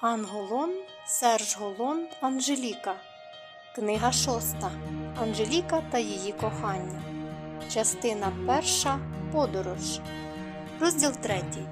Анголон, Серж Голон, Анжеліка. Книга шоста. Анжеліка та її кохання. Частина перша. Подорож. Розділ третій.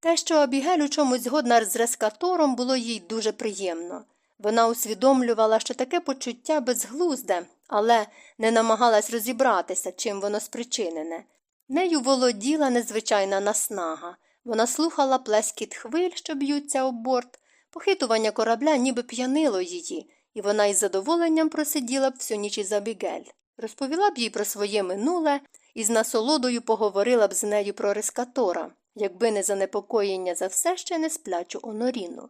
Те, що Абігель у чомусь згодна з рескатором, було їй дуже приємно. Вона усвідомлювала, що таке почуття безглузде, але не намагалась розібратися, чим воно спричинене. Нею володіла незвичайна наснага. Вона слухала плескіт хвиль, що б'ються об борт, похитування корабля ніби п'янило її, і вона із задоволенням просиділа б всю ніч із Абігель. Розповіла б їй про своє минуле і з насолодою поговорила б з нею про рескатора, якби не занепокоєння за все ще не сплячу Оноріну.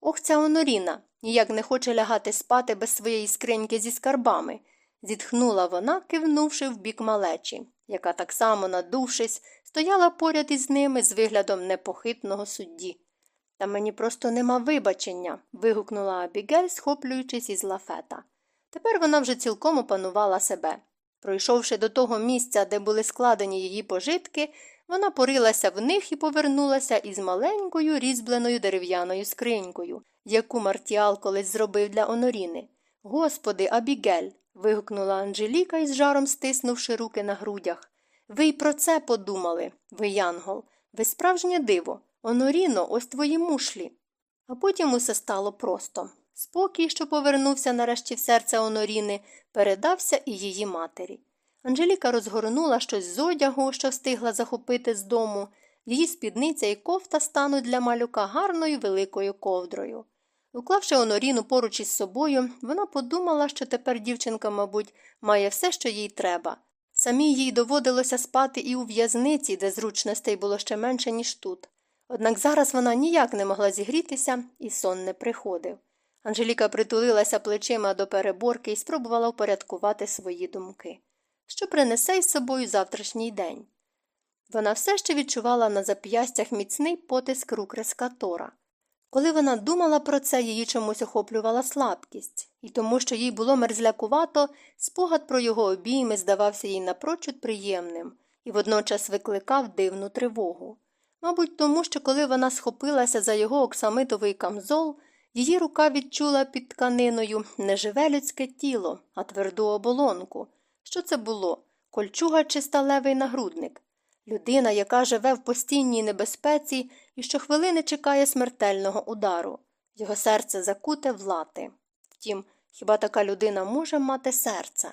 Ох, ця Оноріна ніяк не хоче лягати спати без своєї скриньки зі скарбами, зітхнула вона, кивнувши в бік малечі, яка так само, надувшись, стояла поряд із ними з виглядом непохитного судді. Та мені просто нема вибачення. вигукнула Абігель, схоплюючись із лафета. Тепер вона вже цілком опанувала себе. Пройшовши до того місця, де були складені її пожитки, вона порилася в них і повернулася із маленькою різьбленою дерев'яною скринькою, яку Мартіал колись зробив для Оноріни. Господи, Абігель. Вигукнула Анжеліка із жаром стиснувши руки на грудях. Ви й про це подумали, ви, Янгол, ви справжнє диво. Оноріно, ось твої мушлі. А потім усе стало просто. Спокій, що повернувся нарешті в серце Оноріни, передався і її матері. Анжеліка розгорнула щось з одягу, що встигла захопити з дому. Її спідниця і кофта стануть для малюка гарною великою ковдрою. Уклавши Оноріну поруч із собою, вона подумала, що тепер дівчинка, мабуть, має все, що їй треба. Самій їй доводилося спати і у в'язниці, де зручностей було ще менше, ніж тут. Однак зараз вона ніяк не могла зігрітися, і сон не приходив. Анжеліка притулилася плечима до переборки і спробувала упорядкувати свої думки. Що принесе із собою завтрашній день? Вона все ще відчувала на зап'ястях міцний потиск рук рескатора. Коли вона думала про це, її чомусь охоплювала слабкість, і тому, що їй було мерзлякувато, спогад про його обійми здавався їй напрочуд приємним і водночас викликав дивну тривогу. Мабуть, тому що коли вона схопилася за його оксамитовий камзол, її рука відчула під тканиною не живе людське тіло, а тверду оболонку. Що це було? Кольчуга чи сталевий нагрудник? Людина, яка живе в постійній небезпеці і щохвилини чекає смертельного удару. Його серце закуте в лати. Втім, хіба така людина може мати серце?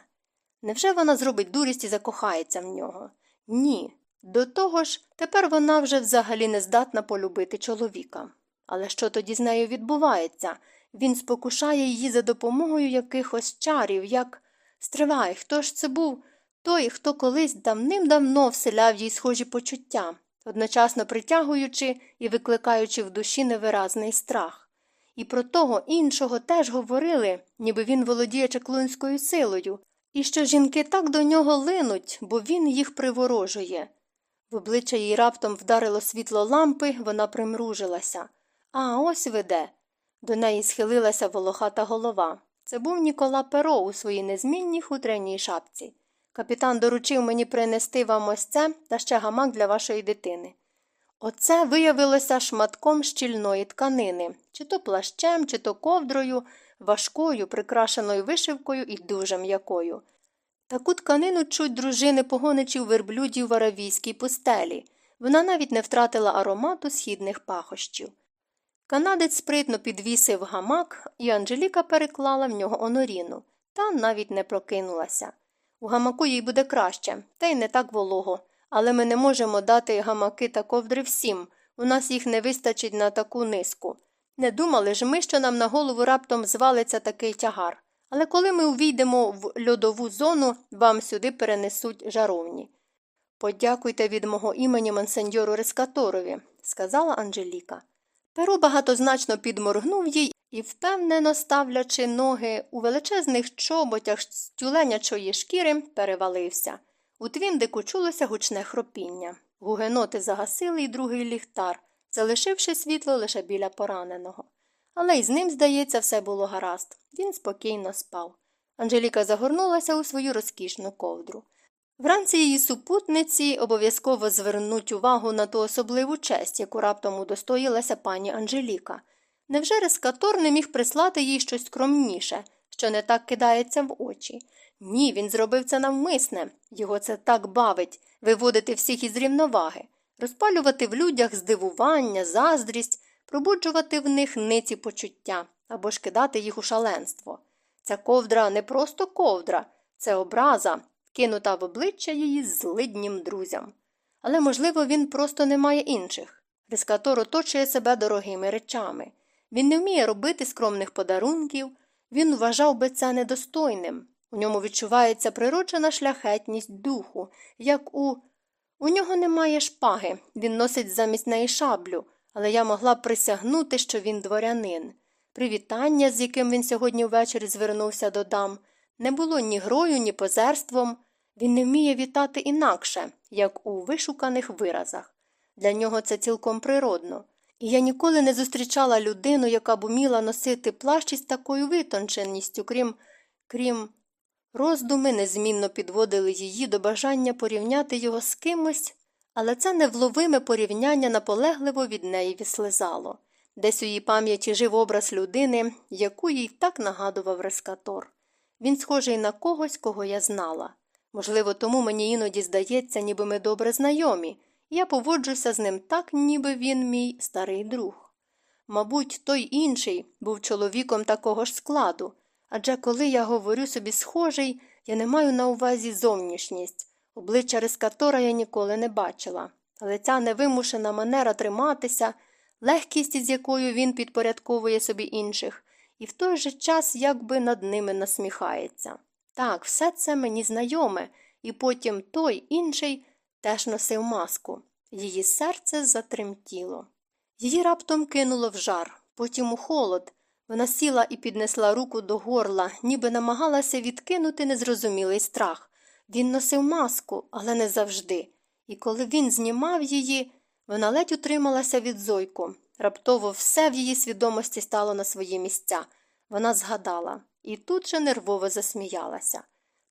Невже вона зробить дурість і закохається в нього? Ні. До того ж, тепер вона вже взагалі не здатна полюбити чоловіка. Але що тоді з нею відбувається? Він спокушає її за допомогою якихось чарів, як. Стривай, хто ж це був? Той, хто колись давним-давно вселяв їй схожі почуття, одночасно притягуючи і викликаючи в душі невиразний страх. І про того іншого теж говорили, ніби він володіє чаклунською силою, і що жінки так до нього линуть, бо він їх приворожує. В обличчя їй раптом вдарило світло лампи, вона примружилася. А ось веде. До неї схилилася волохата голова. Це був Нікола Перо у своїй незмінній хутряній шапці. Капітан доручив мені принести вам ось це та ще гамак для вашої дитини. Оце виявилося шматком щільної тканини, чи то плащем, чи то ковдрою, важкою, прикрашеною вишивкою і дуже м'якою. Таку тканину чуть дружини погоничів верблюдів в аравійській пустелі. Вона навіть не втратила аромату східних пахощів. Канадець спритно підвісив гамак, і Анжеліка переклала в нього оноріну, та навіть не прокинулася. У гамаку їй буде краще, та й не так волого, але ми не можемо дати гамаки та ковдри всім, у нас їх не вистачить на таку низку. Не думали ж ми, що нам на голову раптом звалиться такий тягар. Але коли ми увійдемо в льодову зону, вам сюди перенесуть жаровні. Подякуйте від мого імені монсеньору Рескаторові, сказала Анжеліка. Перу багатозначно підморгнув їй і, впевнено ставлячи ноги у величезних чоботях з тюленячої шкіри, перевалився. У твіндику чулося гучне хропіння. Гугеноти загасили й другий ліхтар, залишивши світло лише біля пораненого. Але й з ним, здається, все було гаразд. Він спокійно спав. Анжеліка загорнулася у свою розкішну ковдру. Вранці її супутниці обов'язково звернуть увагу на ту особливу честь, яку раптом удостоїлася пані Анжеліка. Невже рескатор не міг прислати їй щось скромніше, що не так кидається в очі? Ні, він зробив це навмисне, його це так бавить виводити всіх із рівноваги, розпалювати в людях здивування, заздрість, пробуджувати в них ниці почуття або ж кидати їх у шаленство. Ця ковдра не просто ковдра, це образа, кинута в обличчя її злиднім друзям. Але, можливо, він просто не має інших. Рескатор оточує себе дорогими речами. Він не вміє робити скромних подарунків, він вважав би це недостойним. У ньому відчувається природжена шляхетність духу, як у. У нього немає шпаги, він носить замість неї шаблю, але я могла б присягнути, що він дворянин. Привітання, з яким він сьогодні ввечері звернувся до дам, не було ні грою, ні позерством. Він не вміє вітати інакше, як у вишуканих виразах. Для нього це цілком природно. Я ніколи не зустрічала людину, яка б уміла носити плащ із такою витонченістю, крім крім роздуми незмінно підводили її до бажання порівняти його з кимось, але це невловиме порівняння наполегливо від неї відслизало. Десь у її пам'яті жив образ людини, яку їй так нагадував рескатор. Він схожий на когось, кого я знала. Можливо, тому мені іноді здається, ніби ми добре знайомі, я поводжуся з ним так, ніби він мій старий друг. Мабуть, той інший був чоловіком такого ж складу, адже коли я говорю собі схожий, я не маю на увазі зовнішність. Обличчя рескатора я ніколи не бачила, але ця невимушена манера триматися, легкість, із якою він підпорядковує собі інших, і в той же час якби над ними насміхається. Так, все це мені знайоме, і потім той інший теж носив маску. Її серце затремтіло. Її раптом кинуло в жар, потім у холод. Вона сіла і піднесла руку до горла, ніби намагалася відкинути незрозумілий страх. Він носив маску, але не завжди. І коли він знімав її, вона ледь утрималася від зойку. Раптово все в її свідомості стало на свої місця. Вона згадала і тут же нервово засміялася.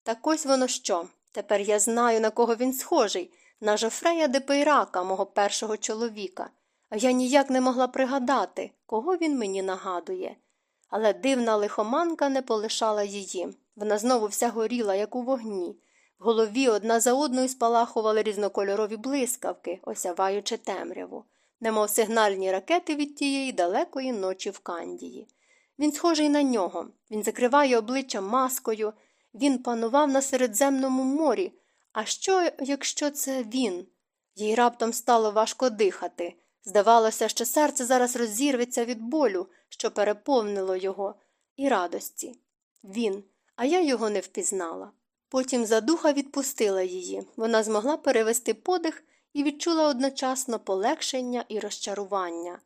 Так ось воно що. Тепер я знаю, на кого він схожий, на Жофрея де Пейрака, мого першого чоловіка, а я ніяк не могла пригадати, кого він мені нагадує. Але дивна лихоманка не полишала її. Вона знову вся горіла, як у вогні. В голові одна за одною спалахували різнокольорові блискавки, осяваючи темряву, немов сигнальні ракети від тієї далекої ночі в Кандії. Він схожий на нього, він закриває обличчя маскою, він панував на Середземному морі. А що, якщо це він? Їй раптом стало важко дихати. Здавалося, що серце зараз розірветься від болю, що переповнило його, і радості. Він, а я його не впізнала. Потім задуха відпустила її. Вона змогла перевести подих і відчула одночасно полегшення і розчарування.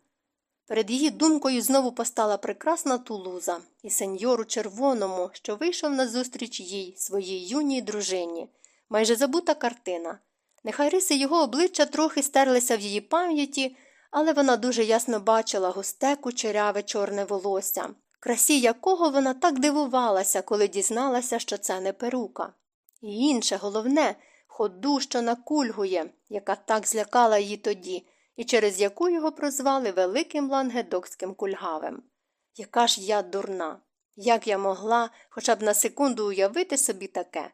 Перед її думкою знову постала прекрасна тулуза і сеньору червоному, що вийшов назустріч їй, своїй юній дружині, майже забута картина. Нехай риси його обличчя трохи стерлися в її пам'яті, але вона дуже ясно бачила густе кучеряве чорне волосся, красі якого вона так дивувалася, коли дізналася, що це не перука. І інше, головне, ходу, що накульгує, яка так злякала її тоді і через яку його прозвали Великим Лангедокським кульгавем. Яка ж я дурна, як я могла хоча б на секунду уявити собі таке?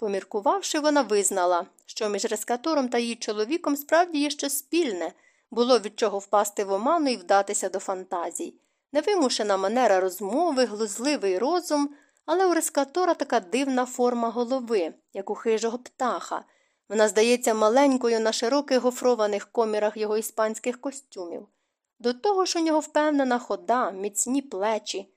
Поміркувавши, вона визнала, що між рескатором та її чоловіком справді є щось спільне, було від чого впасти в оману і вдатися до фантазій. Невимушена манера розмови, глузливий розум, але у рескатора така дивна форма голови, як у хижого птаха. Вона здається маленькою на широких гофрованих комірах його іспанських костюмів. До того ж у нього впевнена хода, міцні плечі.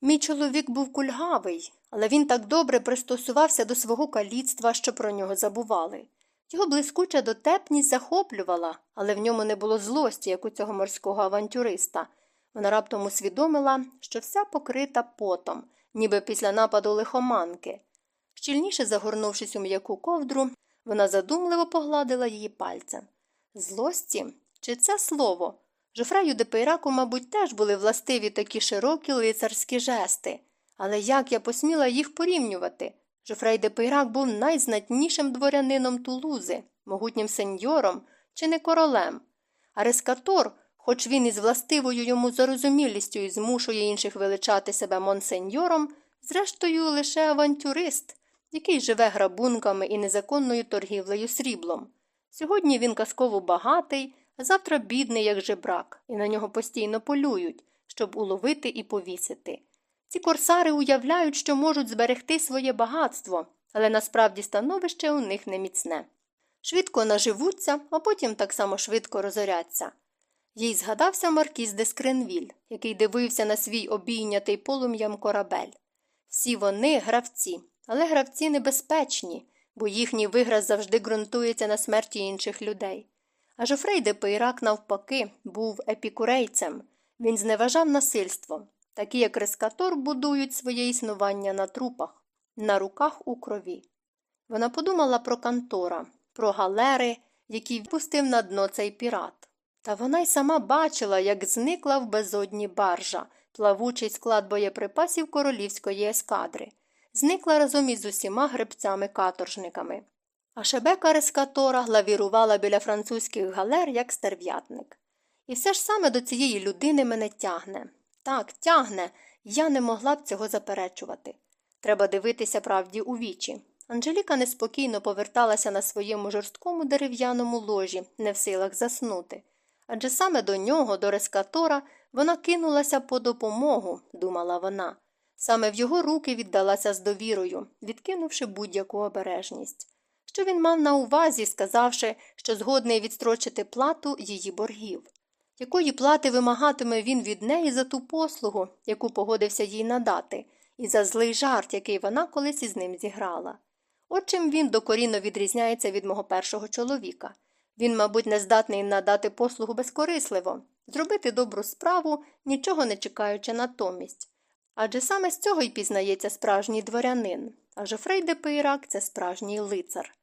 Мій чоловік був кульгавий, але він так добре пристосувався до свого каліцтва, що про нього забували. Його блискуча дотепність захоплювала, але в ньому не було злості, як у цього морського авантюриста. Вона раптом усвідомила, що вся покрита потом, ніби після нападу лихоманки. Щільніше загорнувшись у м'яку ковдру, вона задумливо погладила її пальцем. Злості? Чи це слово? Жофрею де Пейраку, мабуть, теж були властиві такі широкі лицарські жести, але як я посміла їх порівнювати? Жофрей де Пейрак був найзнатнішим дворянином Тулузи, могутнім сеньором чи не королем. А Рескатор, Хоч він із властивою йому зарозумілістю і змушує інших величати себе монсеньором, зрештою лише авантюрист, який живе грабунками і незаконною торгівлею сріблом. Сьогодні він казково багатий, а завтра бідний, як жебрак, і на нього постійно полюють, щоб уловити і повісити. Ці корсари уявляють, що можуть зберегти своє багатство, але насправді становище у них не міцне. Швидко наживуться, а потім так само швидко розоряться. Їй згадався маркіз де Скренвіль, який дивився на свій обійнятий полум'ям корабель. Всі вони гравці, але гравці небезпечні, бо їхній виграш завжди ґрунтується на смерті інших людей. А Жофрей де Пейрак, навпаки, був епікурейцем. Він зневажав насильство, такі як рескатор будують своє існування на трупах, на руках у крові. Вона подумала про Кантора, про галери, які впустив на дно цей пірат. Та вона й сама бачила, як зникла в безодні баржа, плавучий склад боєприпасів королівської ескадри, зникла разом із усіма гребцями-каторжниками. А шебека Рескатора главірувала біля французьких галер, як стерв'ятник. І все ж саме до цієї людини мене тягне. Так, тягне, я не могла б цього заперечувати. Треба дивитися правді у вічі. Анжеліка неспокійно поверталася на своєму жорсткому дерев'яному ложі, не в силах заснути. Адже саме до нього, до рескатора, вона кинулася по допомогу, думала вона. Саме в його руки віддалася з довірою, відкинувши будь-яку обережність. Що він мав на увазі, сказавши, що згодний відстрочити плату її боргів. Якої плати вимагатиме він від неї за ту послугу, яку погодився їй надати, і за злий жарт, який вона колись із ним зіграла. От чим він докорінно відрізняється від мого першого чоловіка. Він, мабуть, не здатний надати послугу безкорисливо, зробити добру справу, нічого не чекаючи натомість. Адже саме з цього й пізнається справжній дворянин, а Жофрей де Пейрак – це справжній лицар.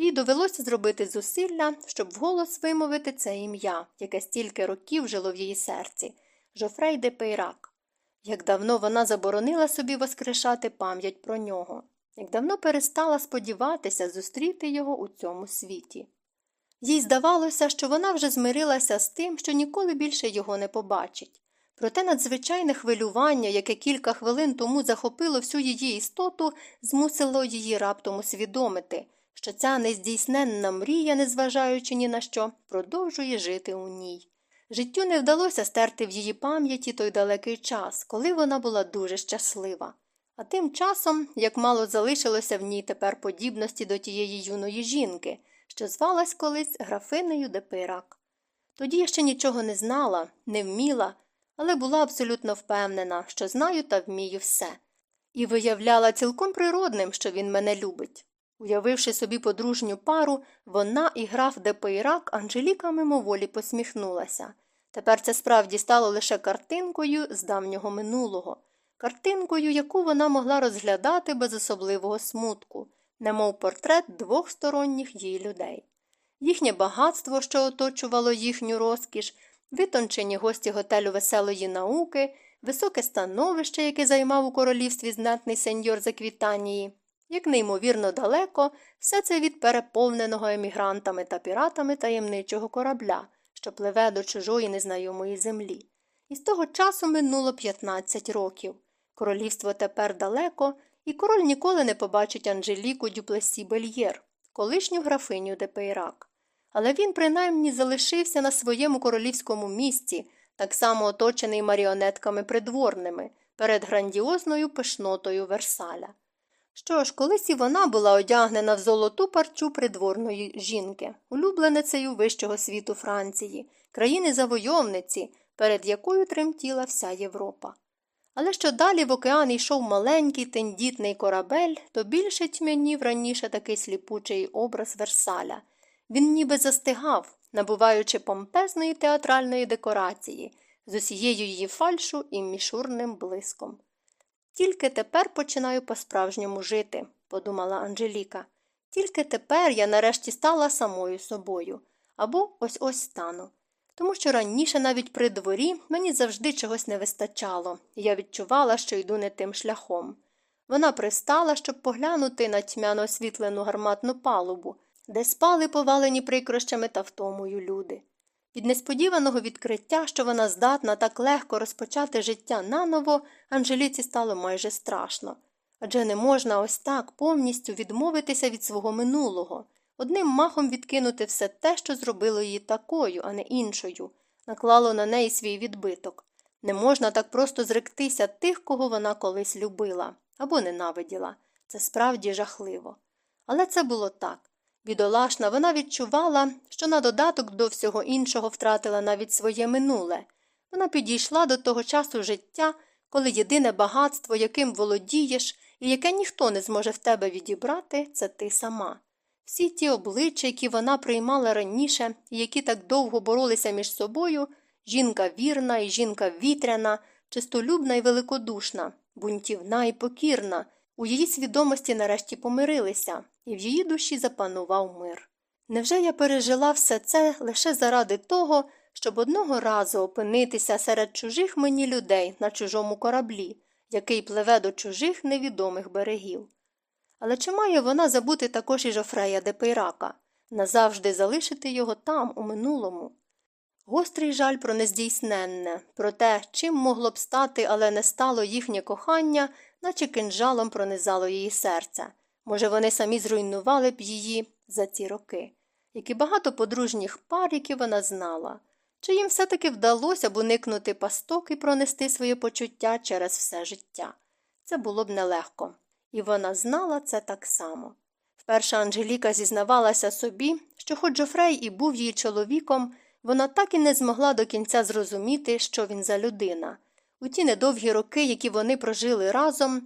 Їй довелося зробити зусилля, щоб вголос вимовити це ім'я, яке стільки років жило в її серці Жофрей де Пейрак. Як давно вона заборонила собі воскрешати пам'ять про нього, як давно перестала сподіватися зустріти його у цьому світі. Їй здавалося, що вона вже змирилася з тим, що ніколи більше його не побачить. Проте надзвичайне хвилювання, яке кілька хвилин тому захопило всю її істоту, змусило її раптом усвідомити, що ця нездійсненна мрія, незважаючи ні на що, продовжує жити у ній. Життю не вдалося стерти в її пам'яті той далекий час, коли вона була дуже щаслива. А тим часом, як мало залишилося в ній тепер подібності до тієї юної жінки, що звалась колись графинею де Пирак. Тоді я ще нічого не знала, не вміла, але була абсолютно впевнена, що знаю та вмію все, і виявляла цілком природним, що він мене любить. Уявивши собі подружню пару, вона і граф де Пейрак Анжеліка мимоволі посміхнулася. Тепер це справді стало лише картинкою з давнього минулого, картинкою, яку вона могла розглядати без особливого смутку немов портрет двох сторонніх їй людей. Їхнє багатство, що оточувало їхню розкіш, витончені гості готелю веселої науки, високе становище, яке займав у королівстві знатний сеньор Заквітанії, як неймовірно далеко, все це від переповненого емігрантами та піратами таємничого корабля, що пливе до чужої незнайомої землі. І з того часу минуло 15 років. Королівство тепер далеко, і король ніколи не побачить Анжеліку Дюплесі Бельєр, колишню графиню де Пейрак. Але він принаймні залишився на своєму королівському місці, так само оточений маріонетками придворними, перед грандіозною пишнотою Версаля. Що ж, колись і вона була одягнена в золоту парчу придворної жінки, улюбленицею вищого світу Франції, країни завойовниці, перед якою тремтіла вся Європа. Але що далі в океан йшов маленький тендітний корабель, то більше тьмянів раніше такий сліпучий образ Версаля. Він ніби застигав, набуваючи помпезної театральної декорації з усією її фальшу і мішурним блиском. Тільки тепер починаю по-справжньому жити, подумала Анжеліка. Тільки тепер я нарешті стала самою собою або ось ось стану тому що раніше навіть при дворі мені завжди чогось не вистачало, і я відчувала, що йду не тим шляхом. Вона пристала, щоб поглянути на тьмяно освітлену гарматну палубу, де спали повалені прикрощами та втомою люди. Від несподіваного відкриття, що вона здатна так легко розпочати життя наново, Анжеліці стало майже страшно. Адже не можна ось так повністю відмовитися від свого минулого, одним махом відкинути все те, що зробило її такою, а не іншою, наклало на неї свій відбиток. Не можна так просто зректися тих, кого вона колись любила або ненавиділа. Це справді жахливо. Але це було так. Бідолашна, вона відчувала, що на додаток до всього іншого втратила навіть своє минуле. Вона підійшла до того часу життя, коли єдине багатство, яким володієш, і яке ніхто не зможе в тебе відібрати, це ти сама. Всі ті обличчя, які вона приймала раніше і які так довго боролися між собою жінка вірна і жінка вітряна, чистолюбна і великодушна, бунтівна і покірна, у її свідомості нарешті помирилися, і в її душі запанував мир. Невже я пережила все це лише заради того, щоб одного разу опинитися серед чужих мені людей на чужому кораблі, який пливе до чужих невідомих берегів? Але чи має вона забути також і Жофрея де назавжди залишити його там, у минулому? Гострий жаль про нездійсненне, про те, чим могло б стати, але не стало їхнє кохання, наче кинджалом пронизало її серце. Може, вони самі зруйнували б її за ці роки, як і багато подружніх пар, які вона знала, чи їм все таки вдалося б уникнути пасток і пронести своє почуття через все життя. Це було б нелегко, і вона знала це так само. Вперше Анжеліка зізнавалася собі, що, хоч Джофрей і був її чоловіком, вона так і не змогла до кінця зрозуміти, що він за людина. У ті недовгі роки, які вони прожили разом,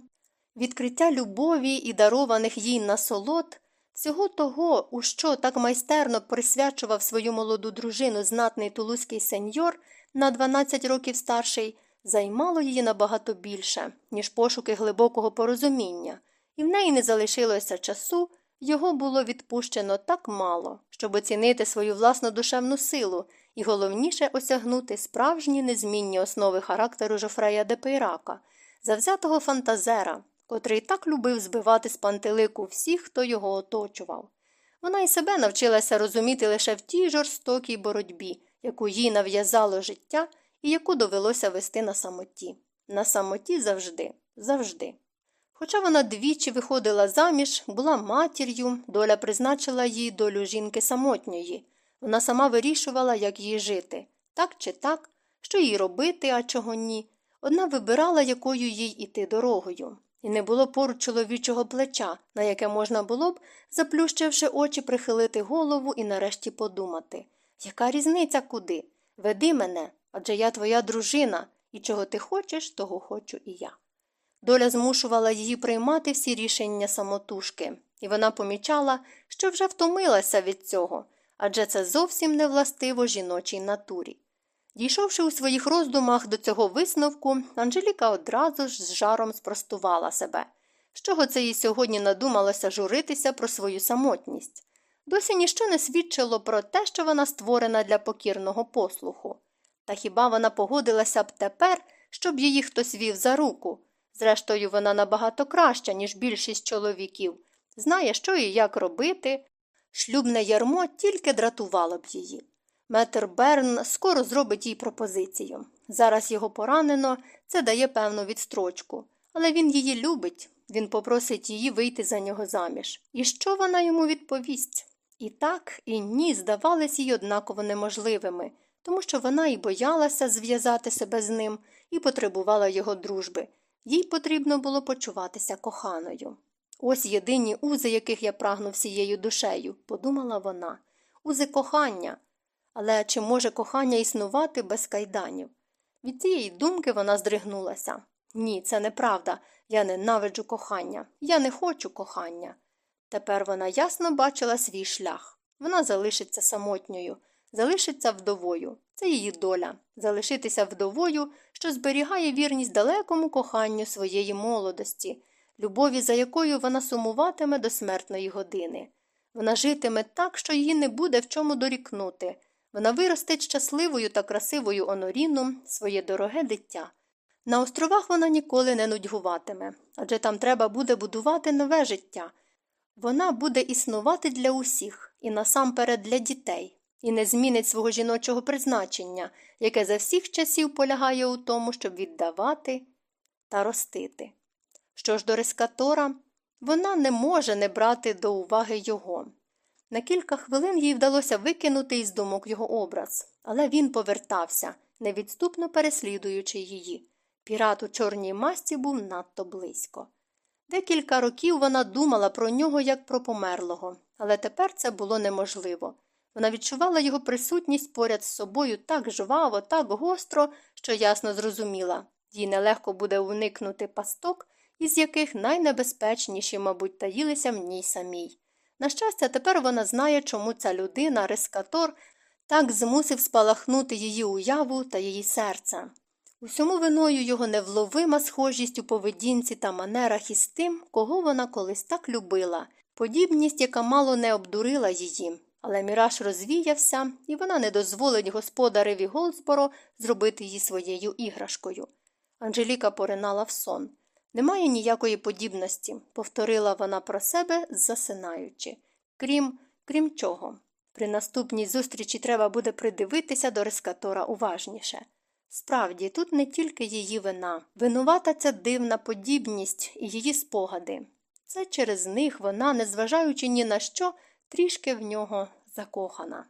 відкриття любові і дарованих їй насолод, всього того, у що так майстерно присвячував свою молоду дружину знатний тулузький сеньор на 12 років старший, займало її набагато більше, ніж пошуки глибокого порозуміння, і в неї не залишилося часу. Його було відпущено так мало, щоб оцінити свою власну душевну силу і, головніше, осягнути справжні незмінні основи характеру Жофрея де Пейрака, завзятого фантазера, котрий так любив збивати з пантелику всіх, хто його оточував. Вона і себе навчилася розуміти лише в тій жорстокій боротьбі, яку їй нав'язало життя і яку довелося вести на самоті. На самоті завжди, завжди. Хоча вона двічі виходила заміж, була матір'ю, доля призначила їй долю жінки самотньої. Вона сама вирішувала, як їй жити, так чи так, що їй робити, а чого ні. Одна вибирала, якою їй іти дорогою. І не було поруч чоловічого плеча, на яке можна було б, заплющивши очі, прихилити голову і нарешті подумати яка різниця куди? Веди мене, адже я твоя дружина, і чого ти хочеш, того хочу і я. Доля змушувала її приймати всі рішення самотужки, і вона помічала, що вже втомилася від цього, адже це зовсім не властиво жіночій натурі. Дійшовши у своїх роздумах до цього висновку, Анжеліка одразу ж з жаром спростувала себе. З чого це їй сьогодні надумалося журитися про свою самотність? Досі ніщо не свідчило про те, що вона створена для покірного послуху. Та хіба вона погодилася б тепер, щоб її хтось вів за руку? Зрештою, вона набагато краща, ніж більшість чоловіків, знає, що і як робити. Шлюбне ярмо тільки дратувало б її. Метр Берн скоро зробить їй пропозицію. Зараз його поранено, це дає певну відстрочку. Але він її любить, він попросить її вийти за нього заміж. І що вона йому відповість? І так, і ні, здавались їй однаково неможливими, тому що вона і боялася зв'язати себе з ним, і потребувала його дружби. Їй потрібно було почуватися коханою. Ось єдині узи, яких я прагну всією душею, подумала вона. Узи кохання. Але чи може кохання існувати без кайданів? Від цієї думки вона здригнулася. Ні, це неправда. Я ненавиджу кохання. Я не хочу кохання. Тепер вона ясно бачила свій шлях. Вона залишиться самотньою, залишиться вдовою. Це її доля залишитися вдовою, що зберігає вірність далекому коханню своєї молодості, любові, за якою вона сумуватиме до смертної години. Вона житиме так, що її не буде в чому дорікнути. Вона виростить щасливою та красивою оноріну своє дороге дитя. На островах вона ніколи не нудьгуватиме, адже там треба буде будувати нове життя. Вона буде існувати для усіх і насамперед для дітей, і не змінить свого жіночого призначення, яке за всіх часів полягає у тому, щоб віддавати та ростити. Що ж до рескатора, вона не може не брати до уваги його. На кілька хвилин їй вдалося викинути із думок його образ, але він повертався, невідступно переслідуючи її. Пірат у чорній масці був надто близько. Декілька років вона думала про нього як про померлого, але тепер це було неможливо. Вона відчувала його присутність поряд з собою так жваво, так гостро, що ясно зрозуміла їй нелегко буде уникнути пасток, із яких найнебезпечніші, мабуть, таїлися в ній самій. На щастя, тепер вона знає, чому ця людина, рескатор, так змусив спалахнути її уяву та її серце. Усьому виною його невловима схожість у поведінці та манерах із тим, кого вона колись так любила, подібність, яка мало не обдурила її. Але міраж розвіявся, і вона не дозволить господареві Голдсборо зробити її своєю іграшкою. Анжеліка поринала в сон. Немає ніякої подібності, повторила вона про себе, засинаючи. Крім, крім чого. При наступній зустрічі треба буде придивитися до рескатора уважніше. Справді, тут не тільки її вина, винувата ця дивна подібність і її спогади. Це через них вона, незважаючи ні на що, трішки в нього закохана.